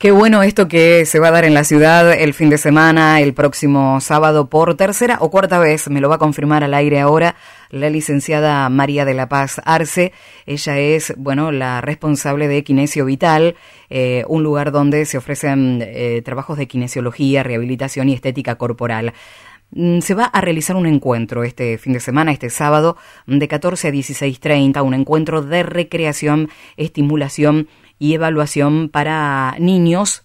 Qué bueno esto que se va a dar en la ciudad el fin de semana, el próximo sábado, por tercera o cuarta vez, me lo va a confirmar al aire ahora la licenciada María de la Paz Arce. Ella es, bueno, la responsable de Kinesio Vital, eh, un lugar donde se ofrecen eh, trabajos de kinesiología, rehabilitación y estética corporal. Mm, se va a realizar un encuentro este fin de semana, este sábado, de 14 a 16.30, un encuentro de recreación, estimulación y evaluación para niños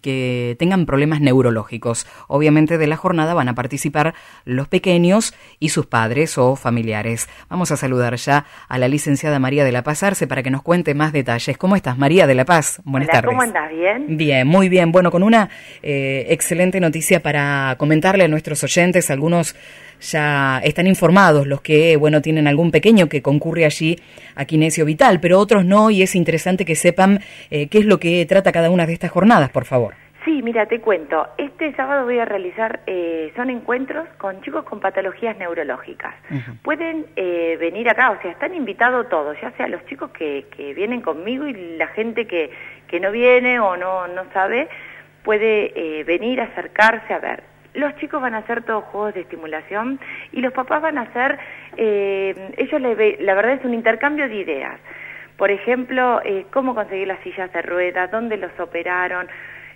que tengan problemas neurológicos. Obviamente de la jornada van a participar los pequeños y sus padres o familiares. Vamos a saludar ya a la licenciada María de la Paz Arce para que nos cuente más detalles. ¿Cómo estás, María de la Paz? Buenas tardes. ¿Cómo andás? ¿Bien? Bien, muy bien. Bueno, con una eh, excelente noticia para comentarle a nuestros oyentes, algunos ya están informados los que, bueno, tienen algún pequeño que concurre allí a Kinesio Vital, pero otros no, y es interesante que sepan eh, qué es lo que trata cada una de estas jornadas, por favor. Sí, mira, te cuento. Este sábado voy a realizar, eh, son encuentros con chicos con patologías neurológicas. Pueden eh, venir acá, o sea, están invitados todos, ya sea los chicos que, que vienen conmigo y la gente que, que no viene o no, no sabe, puede venir, acercarse a ver los chicos van a hacer todos juegos de estimulación y los papás van a hacer, eh, ellos la verdad es un intercambio de ideas. Por ejemplo, eh, cómo conseguir las sillas de ruedas, dónde los operaron.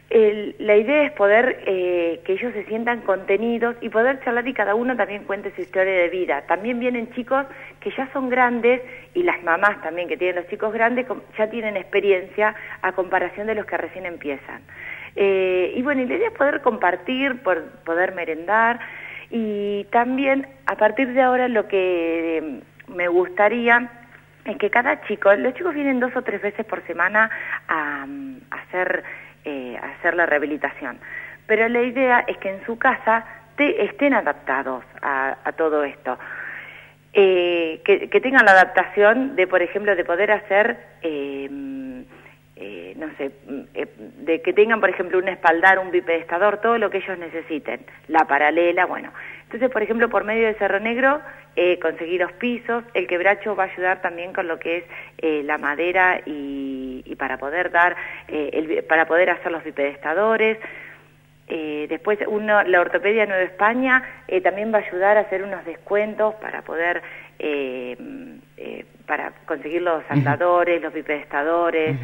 la idea es poder eh, que ellos se sientan contenidos y poder charlar y cada uno también cuente su historia de vida. También vienen chicos que ya son grandes y las mamás también que tienen los chicos grandes ya tienen experiencia a comparación de los que recién empiezan. Eh, y bueno, la idea es poder compartir, poder merendar y también a partir de ahora lo que eh, me gustaría es que cada chico, los chicos vienen dos o tres veces por semana a, hacer, eh, hacer la rehabilitación, pero la idea es que en su casa te, estén adaptados a, todo esto. que, que, tengan la adaptación de, por ejemplo, de poder hacer eh, no sé, eh, de que tengan, por ejemplo, un espaldar, un bipedestador, todo lo que ellos necesiten, la paralela, bueno. Entonces, por ejemplo, por medio de Cerro Negro, eh, conseguir los pisos, el quebracho va a ayudar también con lo que es eh, la madera y, y, para poder dar, el, para poder hacer los bipedestadores. después, uno, la ortopedia Nueva España también va a ayudar a hacer unos descuentos para poder para conseguir los andadores, los bipedestadores,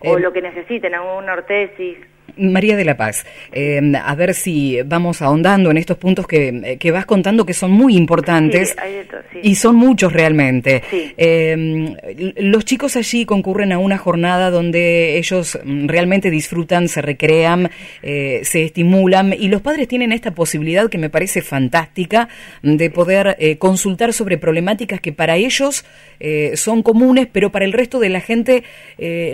o lo que necesiten, una ortesis. María de la Paz, eh, a ver si vamos ahondando en estos puntos que, que vas contando que son muy importantes y son muchos realmente. Eh, los chicos allí concurren a una jornada donde ellos realmente disfrutan, se recrean, eh, se estimulan y los padres tienen esta posibilidad que me parece fantástica de poder consultar sobre problemáticas que para ellos son comunes, pero para el resto de la gente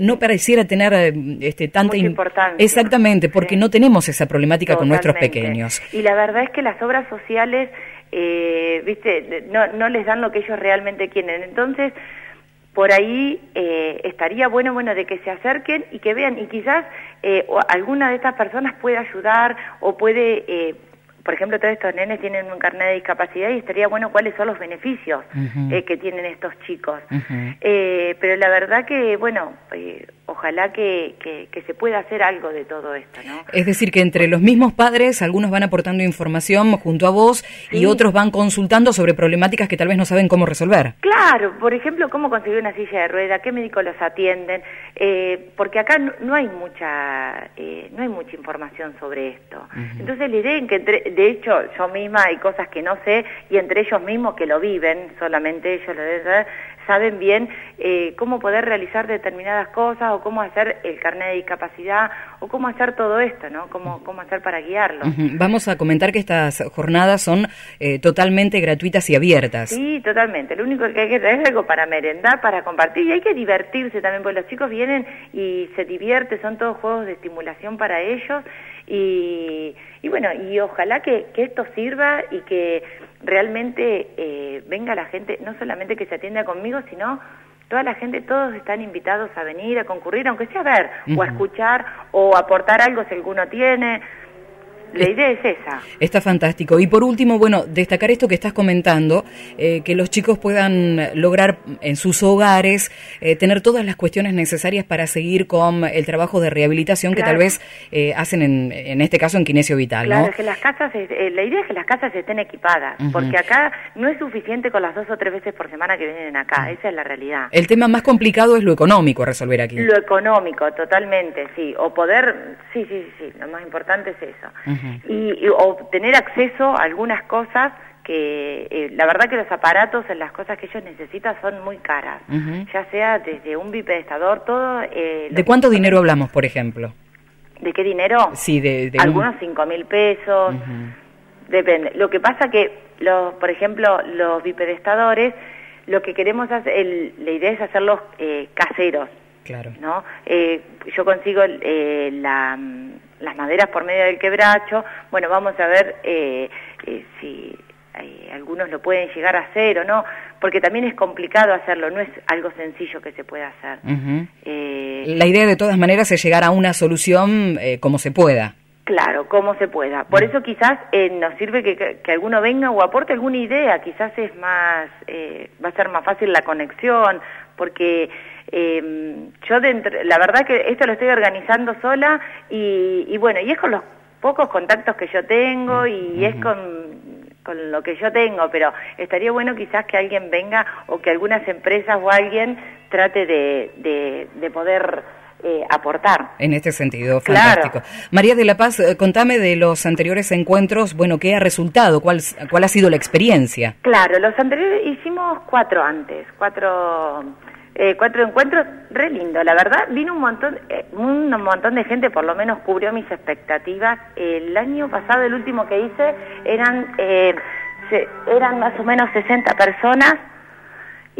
no pareciera tener este, tanta importancia. Exactamente, porque no tenemos esa problemática con nuestros pequeños. Y la verdad es que las obras sociales, eh, viste, no, no les dan lo que ellos realmente quieren. Entonces, por ahí eh, estaría bueno, bueno, de que se acerquen y que vean, y quizás eh, alguna de estas personas puede ayudar o puede por ejemplo, todos estos nenes tienen un carnet de discapacidad y estaría bueno cuáles son los beneficios eh, que tienen estos chicos. eh, pero la verdad que, bueno, eh, ojalá que, que, se pueda hacer algo de todo esto, ¿no? Es decir, que entre los mismos padres, algunos van aportando información junto a vos y otros van consultando sobre problemáticas que tal vez no saben cómo resolver. Claro, por ejemplo, cómo conseguir una silla de rueda, qué médicos los atienden, eh, porque acá no, hay mucha eh, no hay mucha información sobre esto. Entonces la idea en que entre, de hecho, yo misma hay cosas que no sé y entre ellos mismos que lo viven, solamente ellos lo deben saber, saben bien eh, cómo poder realizar determinadas cosas o cómo hacer el carnet de discapacidad o cómo hacer todo esto, ¿no? Cómo, cómo hacer para guiarlo. Vamos a comentar que estas jornadas son eh, totalmente gratuitas y abiertas. Sí, totalmente. Lo único que hay que tener es algo para merendar, para compartir y hay que divertirse también, porque los chicos vienen y se divierten, son todos juegos de estimulación para ellos y, y bueno, y ojalá que, que esto sirva y que realmente eh, venga la gente, no solamente que se atienda conmigo, sino toda la gente, todos están invitados a venir, a concurrir, aunque sea a ver, o a escuchar, o aportar algo si alguno tiene. La idea es esa. Está fantástico. Y por último, bueno, destacar esto que estás comentando, eh, que los chicos puedan lograr en sus hogares eh, tener todas las cuestiones necesarias para seguir con el trabajo de rehabilitación que tal vez eh, hacen en, en este caso en Kinesio Vital, claro, que las casas, la idea es que las casas estén equipadas, porque acá no es suficiente con las dos o tres veces por semana que vienen acá, esa es la realidad. El tema más complicado es lo económico resolver aquí. Lo económico, totalmente, sí, o poder, sí, sí, sí, lo más importante es eso y, o tener acceso a algunas cosas que eh, la verdad que los aparatos en las cosas que ellos necesitan son muy caras, ya sea desde un bipedestador, todo... Eh, ¿De cuánto dinero hablamos, por ejemplo? ¿De qué dinero? Sí, de... Algunos cinco mil pesos, depende. Lo que pasa que, los, por ejemplo, los bipedestadores, lo que queremos hacer, la idea es hacerlos eh, caseros. Claro. ¿no? Eh, yo consigo la las maderas por medio del quebracho. Bueno, vamos a ver eh, eh, si eh, algunos lo pueden llegar a hacer o no, porque también es complicado hacerlo, no es algo sencillo que se pueda hacer. La idea de todas maneras es llegar a una solución como se pueda. Claro, como se pueda. Por eso quizás nos sirve que, que, alguno venga o aporte alguna idea, quizás es más, va a ser más fácil la conexión, porque eh, yo dentro, la verdad que esto lo estoy organizando sola y, bueno, y es con los pocos contactos que yo tengo y es con, con lo que yo tengo, pero estaría bueno quizás que alguien venga o que algunas empresas o alguien trate de, de, poder eh, aportar. En este sentido, fantástico. María de la Paz, eh, contame de los anteriores encuentros, bueno, ¿qué ha resultado? ¿Cuál, ¿Cuál ha sido la experiencia? Claro, los anteriores hicimos cuatro antes, cuatro eh, cuatro encuentros, re lindo, la verdad, vino un montón, eh, un montón de gente, por lo menos cubrió mis expectativas. El año pasado, el último que hice, eran, eh, eran más o menos 60 personas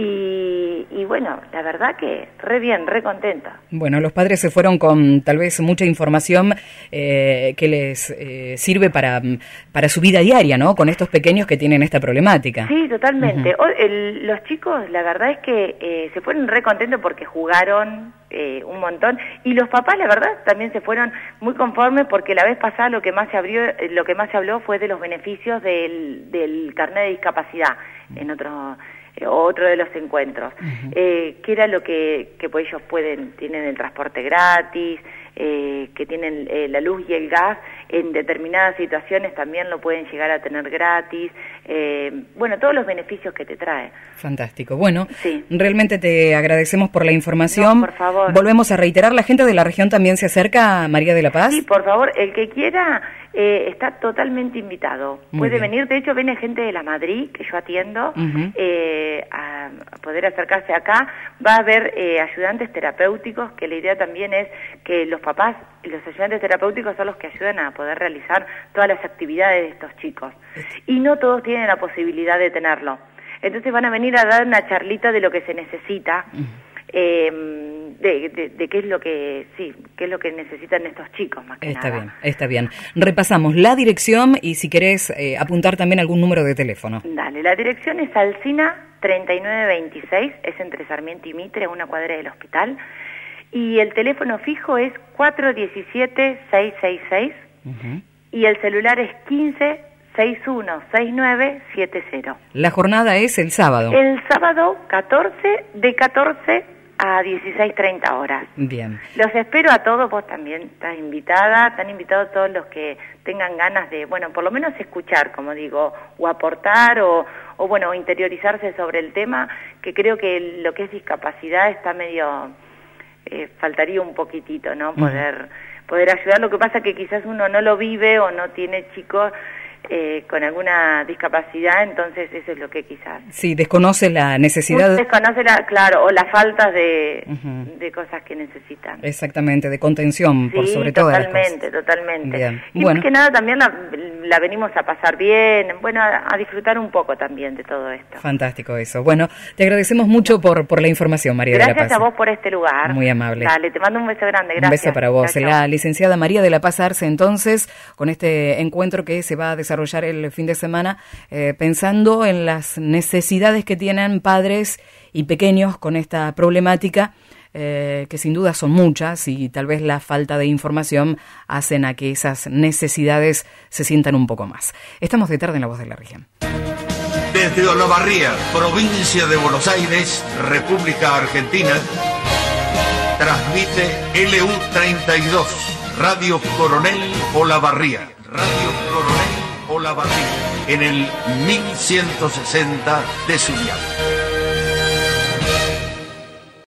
y, bueno, la verdad que re bien, re contenta. Bueno, los padres se fueron con tal vez mucha información eh, que les eh, sirve para, para su vida diaria, ¿no? Con estos pequeños que tienen esta problemática. Sí, totalmente. los chicos, la verdad es que eh, se fueron re contentos porque jugaron un montón y los papás, la verdad, también se fueron muy conformes porque la vez pasada lo que más se abrió, lo que más se habló fue de los beneficios del, del carnet de discapacidad en otros eh, otro de los encuentros, eh, que era lo que, que pues ellos pueden, tienen el transporte gratis, eh, que tienen eh, la luz y el gas, en determinadas situaciones también lo pueden llegar a tener gratis, eh, bueno, todos los beneficios que te trae. Fantástico. Bueno, sí. realmente te agradecemos por la información. por favor. Volvemos a reiterar, la gente de la región también se acerca a María de la Paz. Sí, por favor, el que quiera eh, está totalmente invitado. Puede venir, de hecho viene gente de la Madrid, que yo atiendo, eh, a, poder acercarse acá. Va a haber eh, ayudantes terapéuticos, que la idea también es que los papás, los ayudantes terapéuticos son los que ayudan a poder realizar todas las actividades de estos chicos. Y no todos tienen la posibilidad de tenerlo. Entonces van a venir a dar una charlita de lo que se necesita. Eh, de, qué es lo que sí qué es lo que necesitan estos chicos más que está bien está bien repasamos la dirección y si querés eh, apuntar también algún número de teléfono dale la dirección es Alcina 3926 es entre Sarmiento y Mitre una cuadra del hospital y el teléfono fijo es 417 666 y el celular es 15 616970. La jornada es el sábado. El sábado 14 de 14 a 16.30 horas. Bien. Los espero a todos, vos también estás invitada, están invitados todos los que tengan ganas de, bueno, por lo menos escuchar, como digo, o aportar o, o bueno, interiorizarse sobre el tema, que creo que lo que es discapacidad está medio, eh, faltaría un poquitito, ¿no? Poder, poder ayudar. Lo que pasa que quizás uno no lo vive o no tiene chicos eh, con alguna discapacidad, entonces eso es lo que quizás... Sí, desconoce la necesidad... Desconoce, la, claro, o la falta de, de cosas que necesitan. Exactamente, de contención, por sobre todo. totalmente, totalmente. Bien. Y bueno. que nada también la, venimos a pasar bien, bueno, a, disfrutar un poco también de todo esto. Fantástico eso. Bueno, te agradecemos mucho por, por la información, María Gracias de la Paz. a vos por este lugar. Muy amable. Dale, te mando un beso grande, gracias. Un beso para vos. La licenciada María de la Paz Arce, entonces, con este encuentro que se va a desarrollar desarrollar el fin de semana eh, pensando en las necesidades que tienen padres y pequeños con esta problemática eh, que sin duda son muchas y tal vez la falta de información hacen a que esas necesidades se sientan un poco más. Estamos de tarde en la voz de la región. Desde Olavarría, provincia de Buenos Aires, República Argentina, transmite LU32, Radio Coronel Olavarría, Radio Coronel Olavarría, en el 1160 de Zuliano.